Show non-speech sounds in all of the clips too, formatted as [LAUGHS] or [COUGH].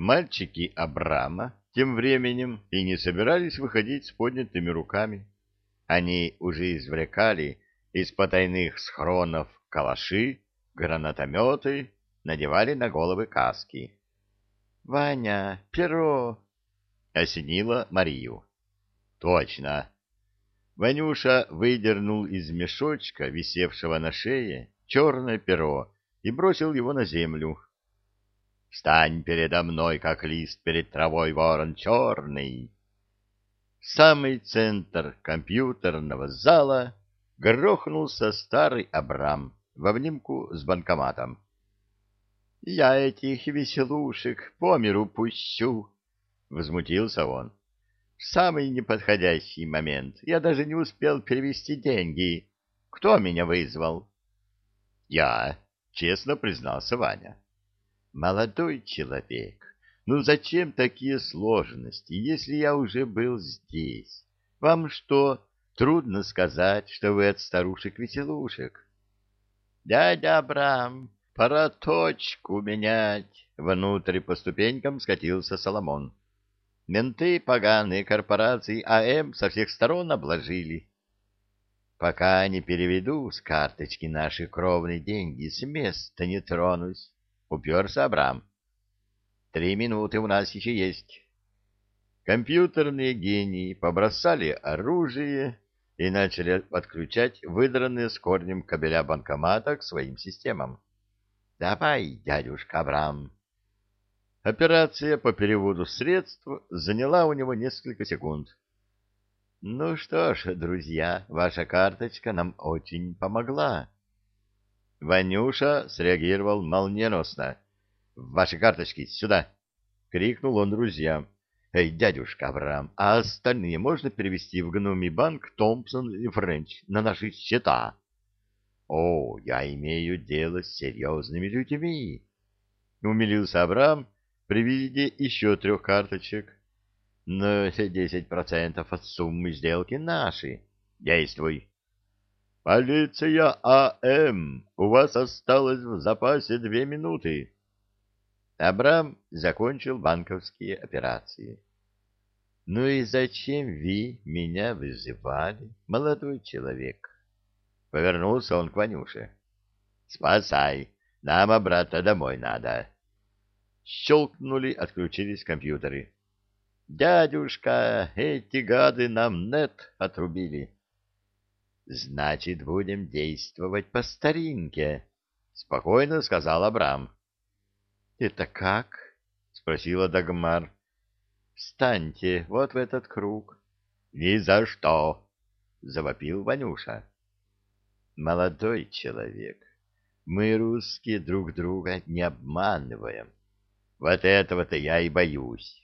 Мальчики Абрама тем временем и не собирались выходить с поднятыми руками. Они уже извлекали из потайных схронов калаши, гранатометы, надевали на головы каски. — Ваня, перо! — осенила Марию. — Точно! Ванюша выдернул из мешочка, висевшего на шее, черное перо и бросил его на землю. «Встань передо мной, как лист перед травой ворон черный!» В самый центр компьютерного зала грохнулся старый Абрам в обнимку с банкоматом. «Я этих веселушек по миру пущу!» — возмутился он. «В самый неподходящий момент я даже не успел перевести деньги. Кто меня вызвал?» «Я», — честно признался Ваня. «Молодой человек, ну зачем такие сложности, если я уже был здесь? Вам что, трудно сказать, что вы от старушек-веселушек?» «Дядя Абрам, пора точку менять!» Внутрь по ступенькам скатился Соломон. Менты поганые корпорации АМ со всех сторон обложили. Пока не переведу с карточки наши кровные деньги, с места не тронусь. Уперся Абрам. Три минуты у нас еще есть. Компьютерные гении побросали оружие и начали подключать выдранные с корнем кабеля банкомата к своим системам. «Давай, дядюшка Абрам!» Операция по переводу средств заняла у него несколько секунд. Ну что ж, друзья, ваша карточка нам очень помогла. Ванюша среагировал молниеносно. Ваши карточки сюда! крикнул он друзьям. Эй, дядюшка Авраам, а остальные можно перевести в гномий банк Томпсон и Френч на наши счета? О, я имею дело с серьезными людьми. Умилился Авраам при виде еще трех карточек. Но десять процентов от суммы сделки наши. Действуй. Полиция АМ, у вас осталось в запасе две минуты. Абрам закончил банковские операции. Ну и зачем вы меня вызывали, молодой человек? Повернулся он к Ванюше. Спасай, нам обратно домой надо. Щелкнули, отключились компьютеры. Дядюшка, эти гады нам нет отрубили. Значит, будем действовать по старинке, спокойно сказал Абрам. Это как? спросила Дагмар. Встаньте вот в этот круг. Ни за что, завопил Ванюша. Молодой человек, мы русские друг друга не обманываем. Вот этого-то я и боюсь.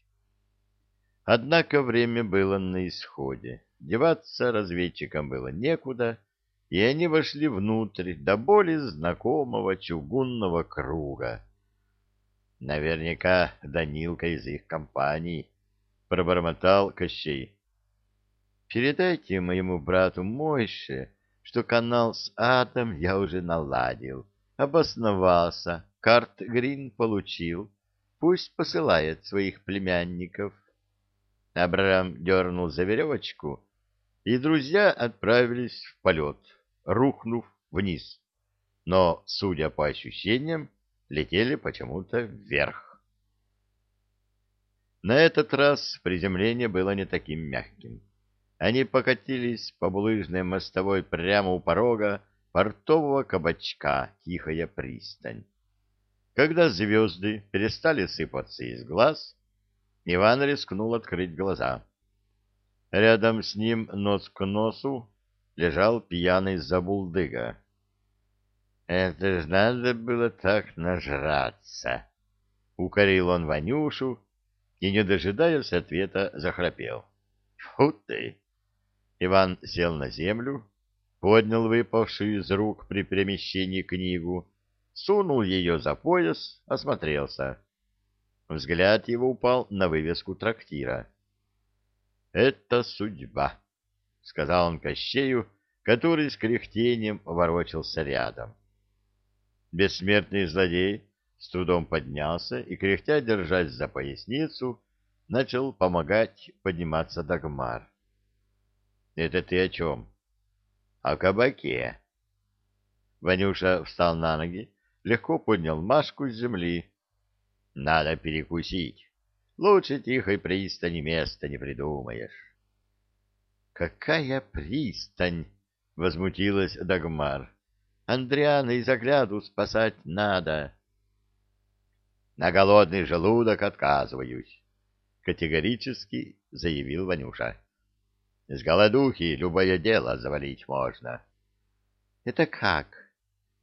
Однако время было на исходе. Деваться разведчикам было некуда, и они вошли внутрь до боли знакомого чугунного круга. Наверняка Данилка из их компании, — пробормотал Кощей. Передайте моему брату Мойше, что канал с адом я уже наладил, обосновался, карт Грин получил, пусть посылает своих племянников. Абрам дернул за веревочку, и друзья отправились в полет, рухнув вниз. Но, судя по ощущениям, летели почему-то вверх. На этот раз приземление было не таким мягким. Они покатились по булыжной мостовой прямо у порога портового кабачка «Тихая пристань». Когда звезды перестали сыпаться из глаз, Иван рискнул открыть глаза. Рядом с ним нос к носу лежал пьяный забулдыга. «Это ж надо было так нажраться!» — укорил он Ванюшу и, не дожидаясь ответа, захрапел. «Фу ты!» Иван сел на землю, поднял выпавшую из рук при перемещении книгу, сунул ее за пояс, осмотрелся. Взгляд его упал на вывеску трактира. «Это судьба», — сказал он Кощею, который с кряхтением ворочался рядом. Бессмертный злодей с трудом поднялся и, кряхтя держась за поясницу, начал помогать подниматься Дагмар. — Это ты о чем? — О кабаке. Ванюша встал на ноги, легко поднял Машку с земли. — Надо перекусить. Лучше тихой пристани места не придумаешь. — Какая пристань? — возмутилась Дагмар. — Андриана из огляду спасать надо. — На голодный желудок отказываюсь, — категорически заявил Ванюша. — С голодухи любое дело завалить можно. — Это как?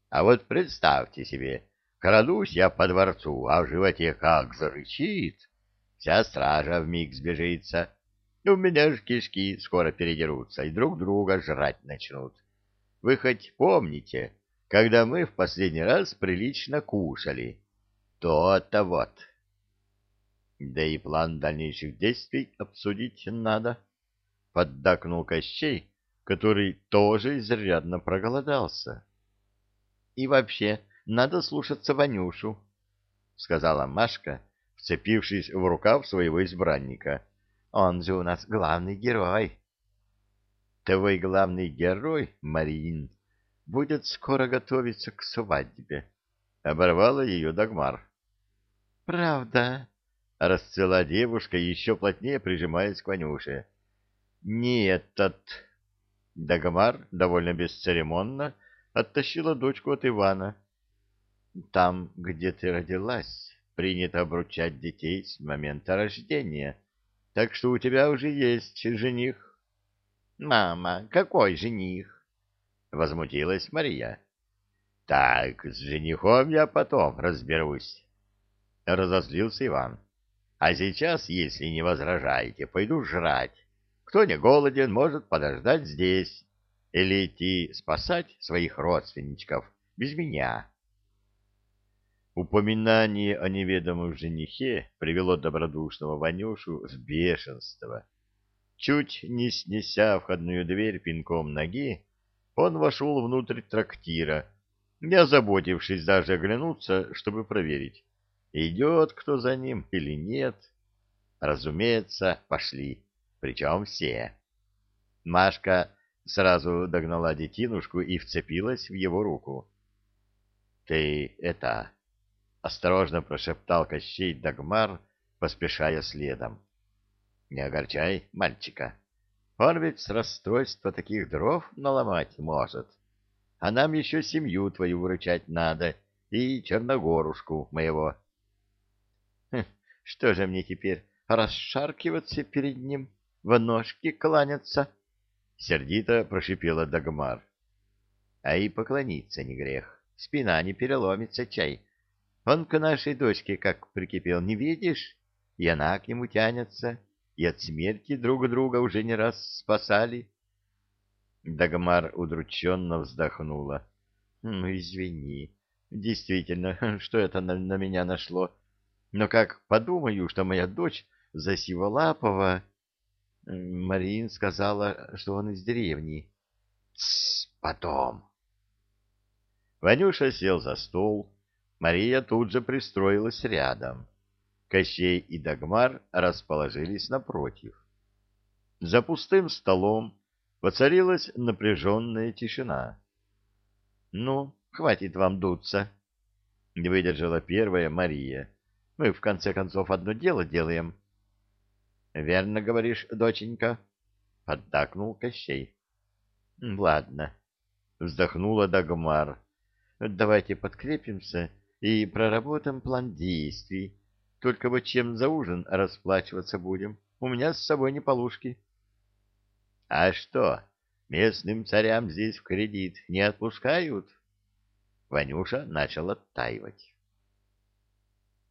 А вот представьте себе, крадусь я по дворцу, а в животе как зарычит, вся стража вмиг сбежится. У меня же кишки скоро передерутся и друг друга жрать начнут. Вы хоть помните, когда мы в последний раз прилично кушали? То-то вот. Да и план дальнейших действий обсудить надо. Поддакнул Кощей, который тоже изрядно проголодался. И вообще, надо слушаться Ванюшу, — сказала Машка, вцепившись в рукав своего избранника. Он же у нас главный герой. Твой главный герой, Марин, будет скоро готовиться к свадьбе, — оборвала ее Дагмар. — Правда? — расцвела девушка, еще плотнее прижимаясь к Ванюше. — Не этот... Дагмар довольно бесцеремонно оттащила дочку от Ивана. — Там, где ты родилась, принято обручать детей с момента рождения, так что у тебя уже есть жених. — Мама, какой жених? — возмутилась Мария. — Так, с женихом я потом разберусь. — разозлился Иван. — А сейчас, если не возражаете, пойду жрать. Кто не голоден, может подождать здесь или идти спасать своих родственничков без меня. Упоминание о неведомом женихе привело добродушного Ванюшу в бешенство. Чуть не снеся входную дверь пинком ноги, он вошел внутрь трактира, не озаботившись даже оглянуться, чтобы проверить, идет кто за ним или нет. Разумеется, пошли, причем все. Машка сразу догнала детинушку и вцепилась в его руку. — Ты это... — осторожно прошептал Кощей Дагмар, поспешая следом. — Не огорчай мальчика. Он ведь с расстройства таких дров наломать может. А нам еще семью твою выручать надо и Черногорушку моего. Хм, — Что же мне теперь, расшаркиваться перед ним, в ножки кланяться? — Сердито прошипела Дагмар. А и поклониться не грех. Спина не переломится, чай. Он к нашей дочке как прикипел, не видишь? И она к нему тянется, и от смерти друг друга уже не раз спасали. Дагмар удрученно вздохнула. «Ну, извини, действительно, [LAUGHS] что это на, на меня нашло? Но как подумаю, что моя дочь Засиволапова Марин сказала, что он из деревни. Потом. Ванюша сел за стол. Мария тут же пристроилась рядом. Кощей и Дагмар расположились напротив. За пустым столом воцарилась напряженная тишина. — Ну, хватит вам дуться, — выдержала первая Мария. — Мы, в конце концов, одно дело делаем. — Верно говоришь, доченька, — поддакнул Кощей. — Ладно, — вздохнула Дагмар. — Давайте подкрепимся и проработаем план действий. Только вот чем за ужин расплачиваться будем? У меня с собой не полушки. — А что, местным царям здесь в кредит не отпускают? Ванюша начал оттаивать.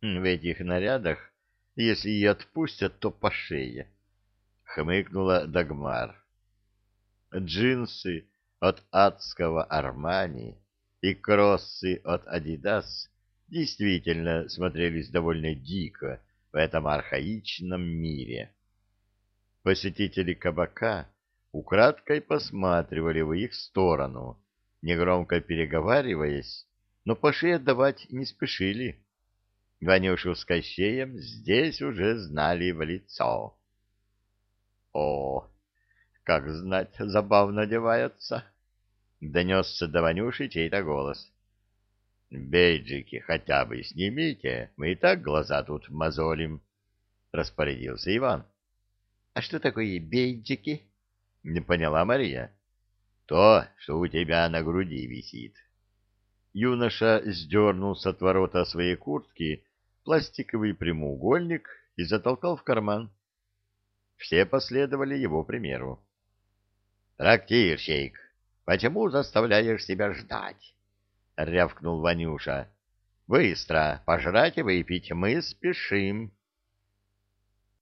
В этих нарядах если и отпустят, то по шее, — хмыкнула Дагмар. Джинсы от адского Армани и кроссы от Адидас действительно смотрелись довольно дико в этом архаичном мире. Посетители кабака украдкой посматривали в их сторону, негромко переговариваясь, но по шее давать не спешили. Ванюшу с Кощеем здесь уже знали в лицо. О, как знать, забавно одевается! — донесся до Ванюши чей-то голос. — Бейджики хотя бы снимите, мы и так глаза тут мозолим, — распорядился Иван. — А что такое бейджики? — не поняла Мария. — То, что у тебя на груди висит. Юноша сдернул с отворота своей куртки пластиковый прямоугольник и затолкал в карман. Все последовали его примеру. «Трактирщик, почему заставляешь себя ждать?» — рявкнул Ванюша. «Быстро, пожрать и выпить, мы спешим».